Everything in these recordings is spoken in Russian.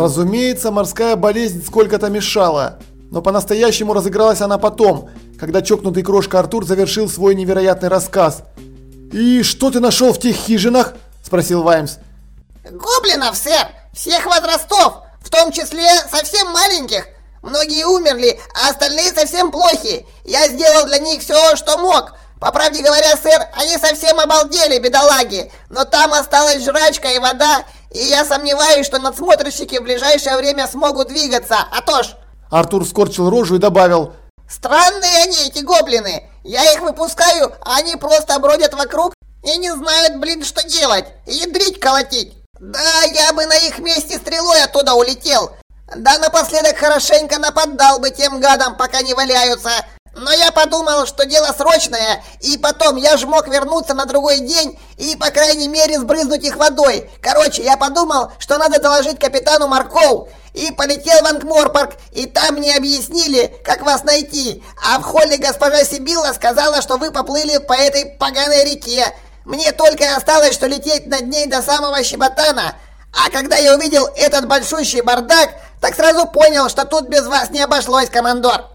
Разумеется, морская болезнь сколько-то мешала, но по-настоящему разыгралась она потом, когда чокнутый крошка Артур завершил свой невероятный рассказ. «И что ты нашел в тех хижинах?» – спросил Ваймс. «Гоблинов, сэр! Всех возрастов, в том числе совсем маленьких. Многие умерли, а остальные совсем плохи. Я сделал для них все, что мог. По правде говоря, сэр, они совсем обалдели, бедолаги. Но там осталась жрачка и вода, и я сомневаюсь, что надсмотрщики в ближайшее время смогут двигаться. А то ж...» Артур скорчил рожу и добавил. «Странные они, эти гоблины. Я их выпускаю, а они просто бродят вокруг и не знают, блин, что делать. Ядрить колотить. Да, я бы на их месте стрелой оттуда улетел. Да напоследок хорошенько нападал бы тем гадам, пока не валяются. Но я подумал, что дело срочное, и потом я ж мог вернуться на другой день и, по крайней мере, сбрызнуть их водой. Короче, я подумал, что надо доложить капитану Марков. И полетел в Ангморпорг, и там мне объяснили, как вас найти. А в холле госпожа Сибилла сказала, что вы поплыли по этой поганой реке. Мне только осталось, что лететь над ней до самого Щеботана. А когда я увидел этот большущий бардак, так сразу понял, что тут без вас не обошлось, командор.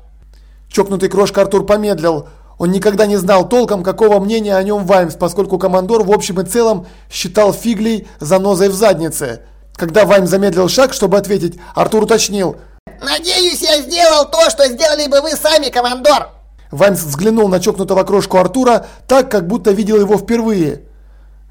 Чокнутый крошка Артур помедлил. Он никогда не знал толком, какого мнения о нем Ваймс, поскольку командор в общем и целом считал фиглей занозой в заднице. Когда Ваймс замедлил шаг, чтобы ответить, Артур уточнил. «Надеюсь, я сделал то, что сделали бы вы сами, командор!» Ваймс взглянул на чокнутого крошку Артура так, как будто видел его впервые.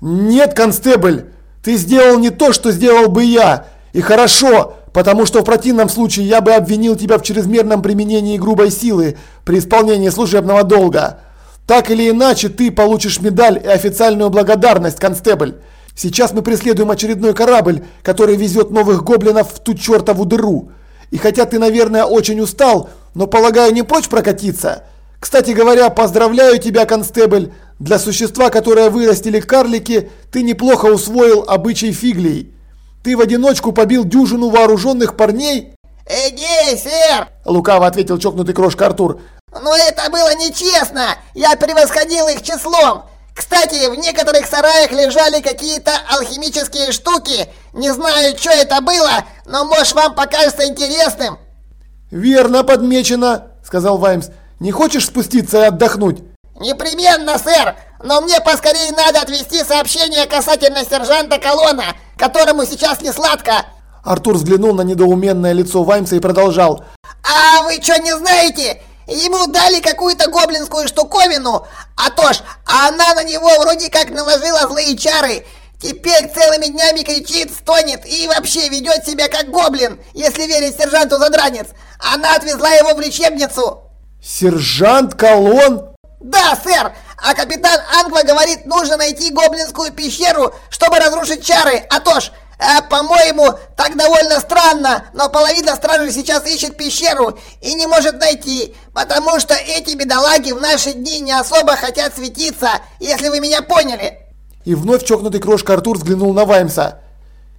«Нет, констебль, ты сделал не то, что сделал бы я. И хорошо, потому что в противном случае я бы обвинил тебя в чрезмерном применении грубой силы при исполнении служебного долга. Так или иначе, ты получишь медаль и официальную благодарность, констебль. Сейчас мы преследуем очередной корабль, который везет новых гоблинов в ту чертову дыру. И хотя ты, наверное, очень устал, но, полагаю, не прочь прокатиться. Кстати говоря, поздравляю тебя, констебль. Для существа, которое вырастили карлики, ты неплохо усвоил обычай фиглей. Ты в одиночку побил дюжину вооруженных парней?» «Эгей, сэр!» – лукаво ответил чокнутый крошка Артур. «Но это было нечестно! Я превосходил их числом! Кстати, в некоторых сараях лежали какие-то алхимические штуки. Не знаю, что это было, но может вам покажется интересным». «Верно подмечено», – сказал Ваймс. «Не хочешь спуститься и отдохнуть?» «Непременно, сэр! Но мне поскорее надо отвезти сообщение касательно сержанта Колона, которому сейчас не сладко!» Артур взглянул на недоуменное лицо Ваймса и продолжал. «А вы что не знаете? Ему дали какую-то гоблинскую штуковину, а то ж, она на него вроде как наложила злые чары. Теперь целыми днями кричит, стонет и вообще ведет себя как гоблин, если верить сержанту Задранец. Она отвезла его в лечебницу». «Сержант Колон?» «Да, сэр! А капитан Ангва говорит, нужно найти гоблинскую пещеру, чтобы разрушить чары, а то ж, э, по-моему, так довольно странно, но половина стражей сейчас ищет пещеру и не может найти, потому что эти бедолаги в наши дни не особо хотят светиться, если вы меня поняли». И вновь чокнутый крошка Артур взглянул на Ваймса.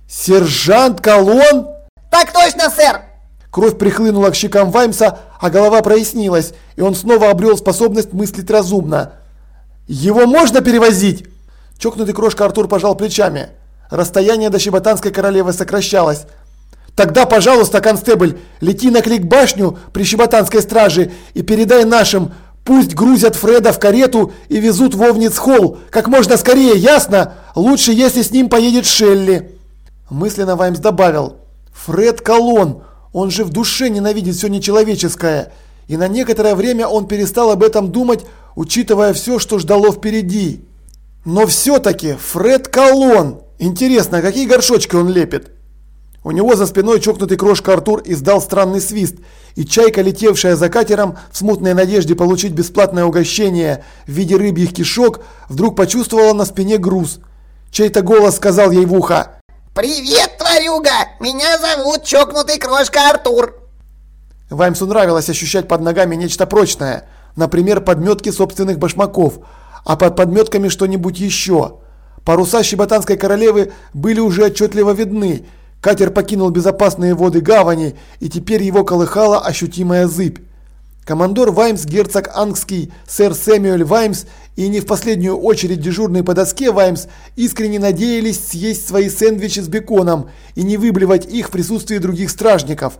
«Сержант Колон?» «Так точно, сэр!» Кровь прихлынула к щекам Ваймса, а голова прояснилась, и он снова обрел способность мыслить разумно. «Его можно перевозить?» Чокнутый крошка Артур пожал плечами. Расстояние до Щеботанской королевы сокращалось. «Тогда, пожалуйста, констебль, лети на клик-башню при Щеботанской страже и передай нашим, пусть грузят Фреда в карету и везут в Овниц-холл. Как можно скорее, ясно? Лучше, если с ним поедет Шелли». Мысленно Ваймс добавил. «Фред Колон, он же в душе ненавидит все нечеловеческое, и на некоторое время он перестал об этом думать, учитывая все, что ждало впереди. Но все-таки Фред Колон. Интересно, какие горшочки он лепит? У него за спиной чокнутый крошка Артур издал странный свист, и чайка, летевшая за катером в смутной надежде получить бесплатное угощение в виде рыбьих кишок, вдруг почувствовала на спине груз. Чей-то голос сказал ей в ухо «Привет, тварюга! Меня зовут чокнутый крошка Артур!» Ваймсу нравилось ощущать под ногами нечто прочное, например, подметки собственных башмаков, а под подметками что-нибудь еще. Паруса Щеботанской королевы были уже отчетливо видны, катер покинул безопасные воды гавани, и теперь его колыхала ощутимая зыбь. Командор Ваймс, герцог Ангский, сэр Сэмюэль Ваймс и не в последнюю очередь дежурный по доске Ваймс искренне надеялись съесть свои сэндвичи с беконом и не выблевать их в присутствии других стражников.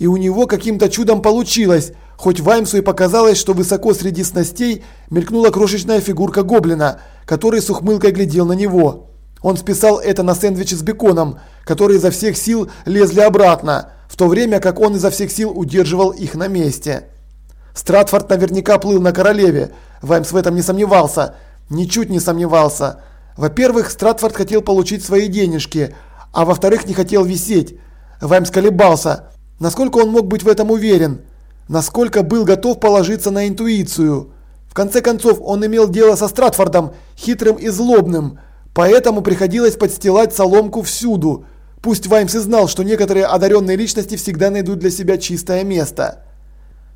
И у него каким-то чудом получилось, хоть Ваймсу и показалось, что высоко среди снастей мелькнула крошечная фигурка гоблина, который с ухмылкой глядел на него. Он списал это на сэндвичи с беконом, которые изо всех сил лезли обратно, в то время как он изо всех сил удерживал их на месте. Стратфорд наверняка плыл на королеве. Ваймс в этом не сомневался. Ничуть не сомневался. Во-первых, Стратфорд хотел получить свои денежки, а во-вторых, не хотел висеть. Ваймс колебался. Насколько он мог быть в этом уверен? Насколько был готов положиться на интуицию? В конце концов, он имел дело со Стратфордом, хитрым и злобным, поэтому приходилось подстилать соломку всюду. Пусть Ваймс и знал, что некоторые одаренные личности всегда найдут для себя чистое место.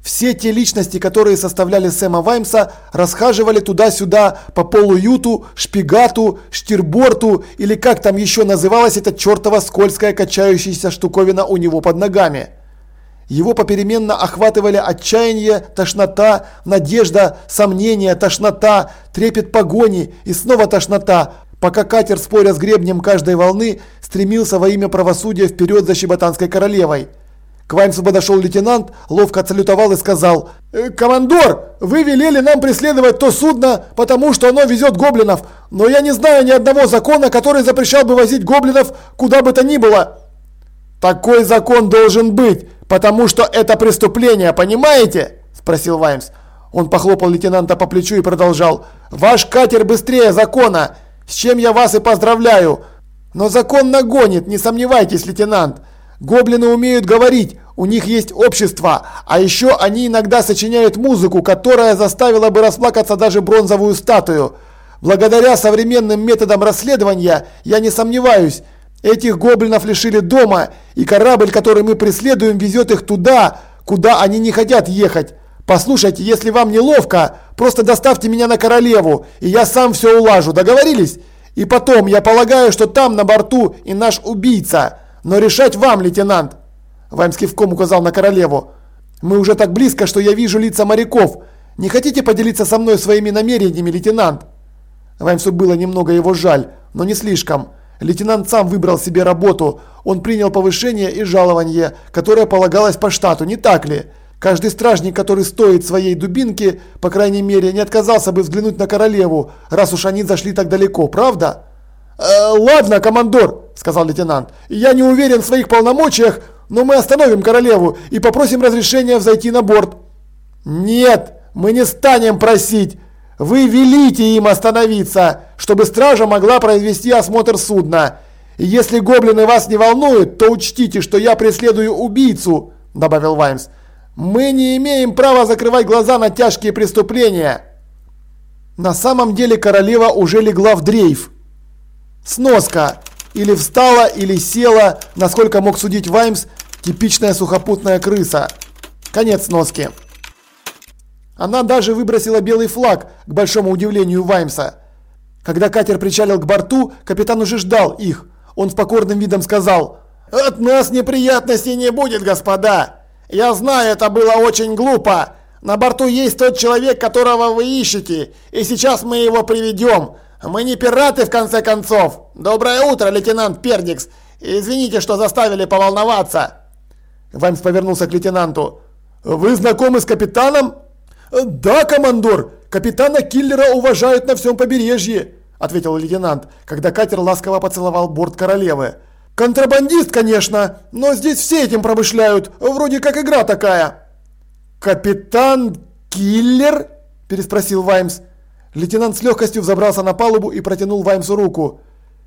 Все те личности, которые составляли Сэма Ваймса, расхаживали туда-сюда по полуюту, шпигату, штирборту или как там еще называлась эта чертова скользкая качающаяся штуковина у него под ногами. Его попеременно охватывали отчаяние, тошнота, надежда, сомнение, тошнота, трепет погони и снова тошнота, пока катер, споря с гребнем каждой волны, стремился во имя правосудия вперед за Щеботанской королевой. К Ваймсу подошел лейтенант, ловко отсалютовал и сказал, «Э, «Командор, вы велели нам преследовать то судно, потому что оно везет гоблинов, но я не знаю ни одного закона, который запрещал бы возить гоблинов куда бы то ни было». «Такой закон должен быть, потому что это преступление, понимаете?» – спросил Ваймс. Он похлопал лейтенанта по плечу и продолжал, «Ваш катер быстрее закона, с чем я вас и поздравляю. Но закон нагонит, не сомневайтесь, лейтенант». Гоблины умеют говорить, у них есть общество, а еще они иногда сочиняют музыку, которая заставила бы расплакаться даже бронзовую статую. Благодаря современным методам расследования, я не сомневаюсь, этих гоблинов лишили дома, и корабль, который мы преследуем, везет их туда, куда они не хотят ехать. Послушайте, если вам неловко, просто доставьте меня на королеву, и я сам все улажу, договорились? И потом, я полагаю, что там на борту и наш убийца. Но решать вам, лейтенант!» Ваймс кивком указал на королеву. «Мы уже так близко, что я вижу лица моряков. Не хотите поделиться со мной своими намерениями, лейтенант?» Ваймсу было немного его жаль, но не слишком. Лейтенант сам выбрал себе работу. Он принял повышение и жалование, которое полагалось по штату, не так ли? Каждый стражник, который стоит своей дубинки, по крайней мере, не отказался бы взглянуть на королеву, раз уж они зашли так далеко, правда? «Э, «Ладно, командор», – сказал лейтенант. «Я не уверен в своих полномочиях, но мы остановим королеву и попросим разрешения взойти на борт». «Нет, мы не станем просить. Вы велите им остановиться, чтобы стража могла произвести осмотр судна. И если гоблины вас не волнуют, то учтите, что я преследую убийцу», – добавил Ваймс. «Мы не имеем права закрывать глаза на тяжкие преступления». На самом деле королева уже легла в дрейф. Сноска. Или встала, или села, насколько мог судить Ваймс, типичная сухопутная крыса. Конец сноски. Она даже выбросила белый флаг, к большому удивлению Ваймса. Когда катер причалил к борту, капитан уже ждал их. Он с покорным видом сказал, «От нас неприятностей не будет, господа. Я знаю, это было очень глупо. На борту есть тот человек, которого вы ищете, и сейчас мы его приведем. Мы не пираты, в конце концов. Доброе утро, лейтенант Пердикс. Извините, что заставили поволноваться. Ваймс повернулся к лейтенанту. Вы знакомы с капитаном? Да, командор. Капитана Киллера уважают на всем побережье, ответил лейтенант, когда катер ласково поцеловал борт королевы. Контрабандист, конечно, но здесь все этим промышляют, вроде как игра такая. Капитан Киллер? переспросил Ваймс. Лейтенант с легкостью взобрался на палубу и протянул Ваймсу руку.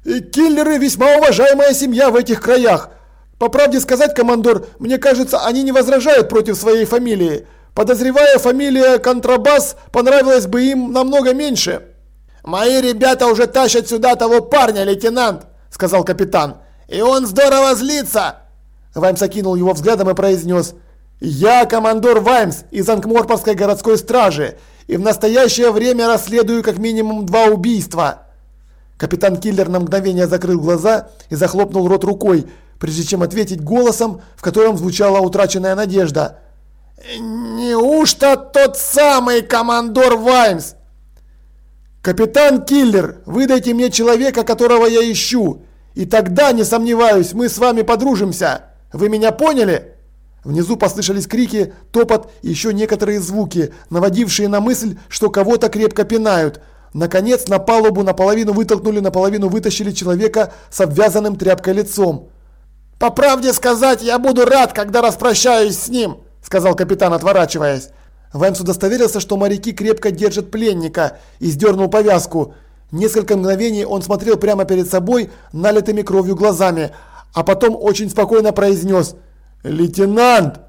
И «Киллеры – весьма уважаемая семья в этих краях. По правде сказать, командор, мне кажется, они не возражают против своей фамилии. Подозревая, фамилия Контрабас понравилась бы им намного меньше». «Мои ребята уже тащат сюда того парня, лейтенант», – сказал капитан. «И он здорово злится!» Ваймс окинул его взглядом и произнес. «Я командор Ваймс из Анкморпорской городской стражи и в настоящее время расследую как минимум два убийства. Капитан Киллер на мгновение закрыл глаза и захлопнул рот рукой, прежде чем ответить голосом, в котором звучала утраченная надежда. Неужто тот самый командор Ваймс? Капитан Киллер, выдайте мне человека, которого я ищу. И тогда, не сомневаюсь, мы с вами подружимся. Вы меня поняли? Внизу послышались крики, топот и еще некоторые звуки, наводившие на мысль, что кого-то крепко пинают. Наконец на палубу наполовину вытолкнули, наполовину вытащили человека с обвязанным тряпкой лицом. «По правде сказать, я буду рад, когда распрощаюсь с ним», – сказал капитан, отворачиваясь. Ваймс удостоверился, что моряки крепко держат пленника и сдернул повязку. Несколько мгновений он смотрел прямо перед собой налитыми кровью глазами, а потом очень спокойно произнес «Лейтенант,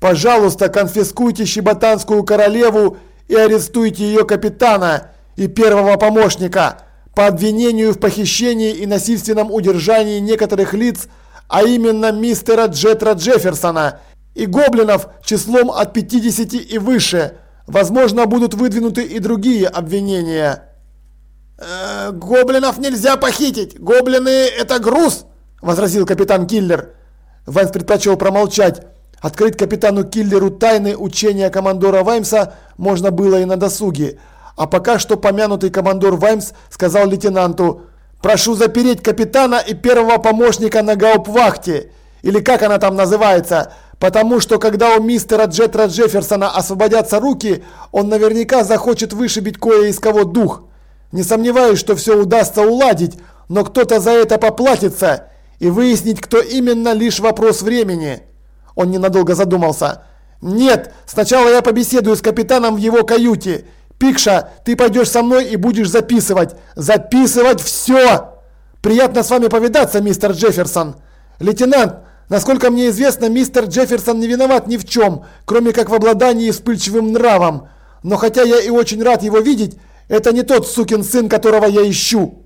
пожалуйста, конфискуйте щеботанскую королеву и арестуйте ее капитана и первого помощника по обвинению в похищении и насильственном удержании некоторых лиц а именно мистера Джетра Джефферсона и гоблинов числом от 50 и выше. Возможно, будут выдвинуты и другие обвинения. «Э, «Гоблинов нельзя похитить! Гоблины – это груз!» – возразил капитан Киллер. Ваймс предпочел промолчать. Открыть капитану Киллеру тайны учения командора Ваймса можно было и на досуге. А пока что помянутый командор Ваймс сказал лейтенанту – Прошу запереть капитана и первого помощника на гауптвахте, или как она там называется, потому что когда у мистера Джетра Джефферсона освободятся руки, он наверняка захочет вышибить кое из кого дух. Не сомневаюсь, что все удастся уладить, но кто-то за это поплатится, и выяснить, кто именно, лишь вопрос времени. Он ненадолго задумался. Нет, сначала я побеседую с капитаном в его каюте. Пикша, ты пойдешь со мной и будешь записывать. Записывать все! Приятно с вами повидаться, мистер Джефферсон. Лейтенант, насколько мне известно, мистер Джефферсон не виноват ни в чем, кроме как в обладании вспыльчивым нравом. Но хотя я и очень рад его видеть, это не тот сукин сын, которого я ищу.